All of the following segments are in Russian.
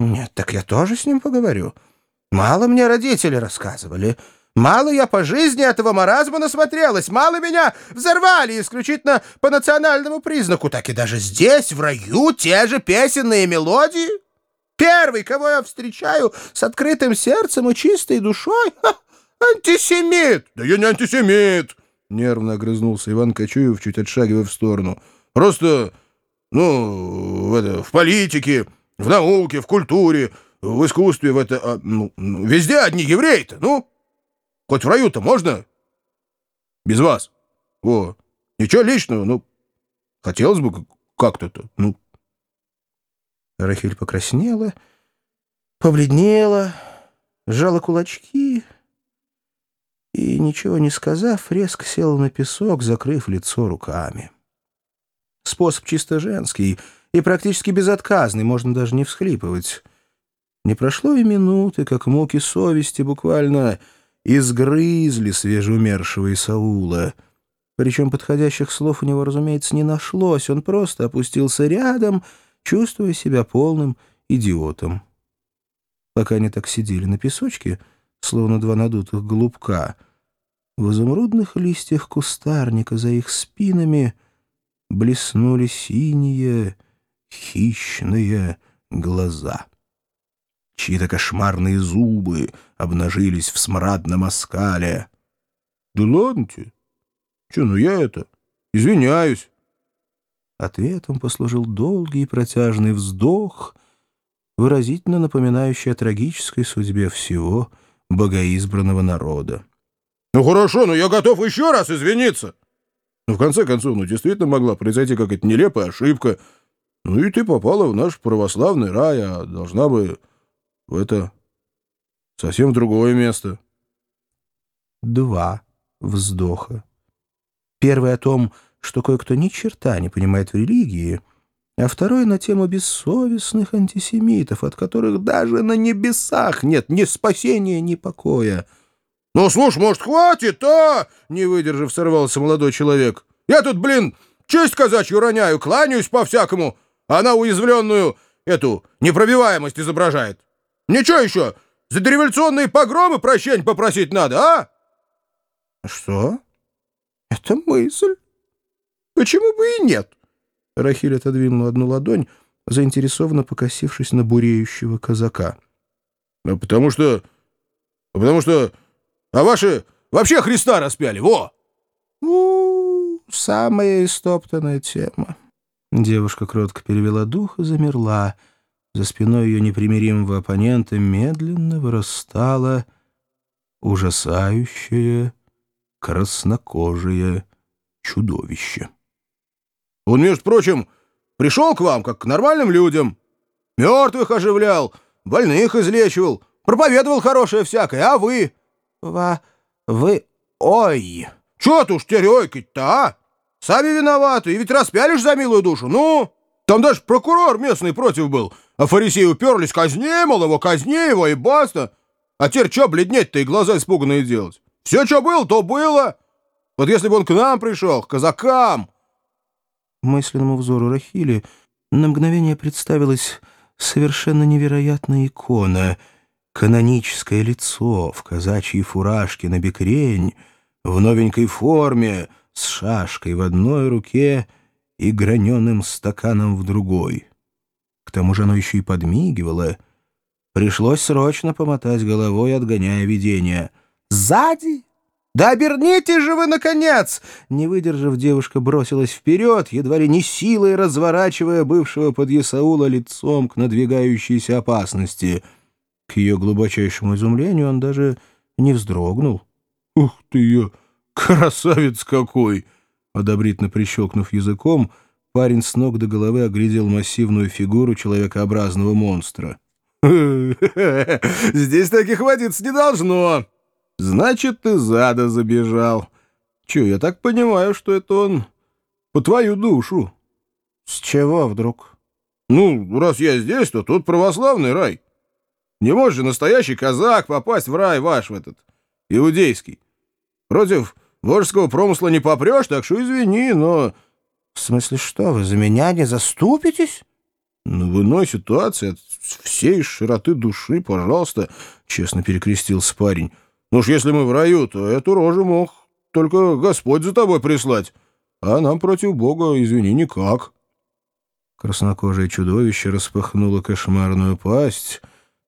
Нет, так я тоже с ним поговорю. Мало мне родители рассказывали. Мало я по жизни этого маразма насмотрелась. Мало меня взорвали исключительно по национальному признаку. Так и даже здесь, в раю, те же песенные мелодии. Первый, кого я встречаю с открытым сердцем и чистой душой, ха, антисемит. Да я не антисемит. Нервно огрызнулся Иван Кочуев, чуть отшагивая в сторону. Просто, ну, это, в политике, в науке, в культуре, в искусстве, в это... А, ну, везде одни евреи-то, ну. Хоть в раю-то можно? Без вас. О, ничего личного, ну, хотелось бы как-то-то, ну. Рахиль покраснела, побледнела, сжала кулачки и, ничего не сказав, резко села на песок, закрыв лицо руками. Способ чисто женский и практически безотказный, можно даже не всхлипывать. Не прошло и минуты, как муки совести буквально изгрызли свежеумершего Исаула. Причем подходящих слов у него, разумеется, не нашлось. Он просто опустился рядом, чувствуя себя полным идиотом. Пока они так сидели на песочке, словно два надутых голубка, в изумрудных листьях кустарника за их спинами блеснули синие, хищные глаза. Чьи-то кошмарные зубы обнажились в смрадном оскале. — Да ладно тебе. Че, ну я это... Извиняюсь. Ответом послужил долгий протяжный вздох, выразительно напоминающий о трагической судьбе всего богоизбранного народа. — Ну хорошо, но я готов еще раз извиниться. Ну, в конце концов, ну, действительно могла произойти какая-то нелепая ошибка. Ну, и ты попала в наш православный рай, а должна бы в это совсем другое место. Два вздоха. Первый о том, что кое-кто ни черта не понимает в религии, а второй на тему бессовестных антисемитов, от которых даже на небесах нет ни спасения, ни покоя. «Ну, слушай, может, хватит, а?» — не выдержав, сорвался молодой человек. «Я тут, блин, честь казачью роняю, кланяюсь по-всякому, она уязвленную эту непробиваемость изображает». Ничего еще, за дореволюционные погромы прощения попросить надо, а? Что? Это мысль. Почему бы и нет? Рахиль отодвинул одну ладонь, заинтересованно покосившись на буреющего казака. А потому что... Потому что... А ваши вообще Христа распяли, во! У, самая истоптанная тема. Девушка кротко перевела дух и замерла, — за спиной ее непримиримого оппонента медленно вырастало ужасающее краснокожее чудовище. «Он, между прочим, пришел к вам, как к нормальным людям. Мертвых оживлял, больных излечивал, проповедовал хорошее всякое, а вы...» «Ва... вы... ой...» «Чё ты уж терёйкать-то, а? Сами виноваты, и ведь распяли ж за милую душу, ну...» Там даже прокурор местный против был. А фарисеи уперлись, казни, мол, его, казни его, и баста. А теперь что бледнеть-то и глаза испуганные делать? Все, что было, то было. Вот если бы он к нам пришел, к казакам. Мысленному взору Рахили на мгновение представилась совершенно невероятная икона. Каноническое лицо в казачьей фуражке на бекрень, в новенькой форме, с шашкой в одной руке — и граненым стаканом в другой. К тому же оно еще и подмигивало. Пришлось срочно помотать головой, отгоняя видение. «Сзади? Да оберните же вы, наконец!» Не выдержав, девушка бросилась вперед, едва ли не силой разворачивая бывшего под Ясаула лицом к надвигающейся опасности. К ее глубочайшему изумлению он даже не вздрогнул. «Ух ты я! Красавец какой!» Одобрительно прищелкнув языком, парень с ног до головы оглядел массивную фигуру человекообразного монстра. «Здесь таких водиться не должно. Значит, ты зада забежал. Че, я так понимаю, что это он по твою душу». «С чего вдруг?» «Ну, раз я здесь, то тут православный рай. Не может же настоящий казак попасть в рай ваш в этот, иудейский. Против Воржского промысла не попрешь, так что извини, но... — В смысле что, вы за меня не заступитесь? Ну, в иной ситуации от всей широты души, пожалуйста, — честно перекрестился парень. Ну уж если мы в раю, то эту рожу мог только Господь за тобой прислать, а нам против Бога, извини, никак. Краснокожее чудовище распахнуло кошмарную пасть,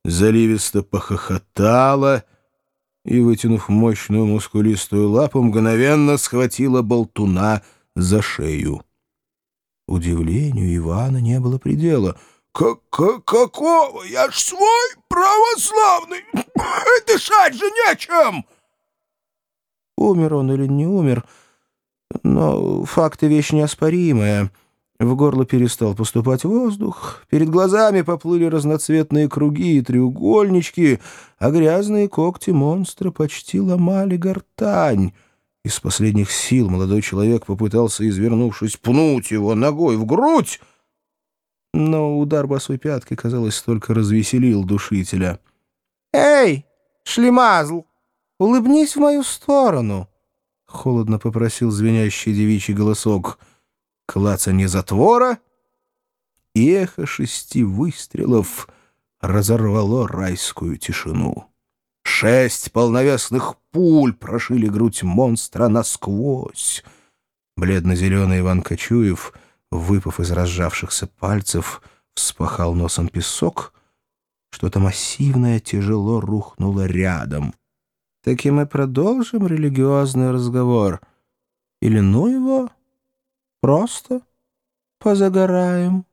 заливисто похохотало и, вытянув мощную мускулистую лапу, мгновенно схватило болтуна за шею. Удивлению Ивана не было предела. К -к «Какого? Я ж свой православный! Дышать же нечем!» Умер он или не умер, но факты вещь неоспоримая — в горло перестал поступать воздух, перед глазами поплыли разноцветные круги и треугольнички, а грязные когти монстра почти ломали гортань. Из последних сил молодой человек попытался, извернувшись, пнуть его ногой в грудь, но удар босой пяткой, казалось, только развеселил душителя. «Эй, шлемазл, улыбнись в мою сторону!» — холодно попросил звенящий девичий голосок — клацанье затвора, и эхо шести выстрелов разорвало райскую тишину. Шесть полновесных пуль прошили грудь монстра насквозь. Бледно-зеленый Иван Кочуев, выпав из разжавшихся пальцев, вспахал носом песок. Что-то массивное тяжело рухнуло рядом. Так и мы продолжим религиозный разговор. Или ну его... Просто позагораем.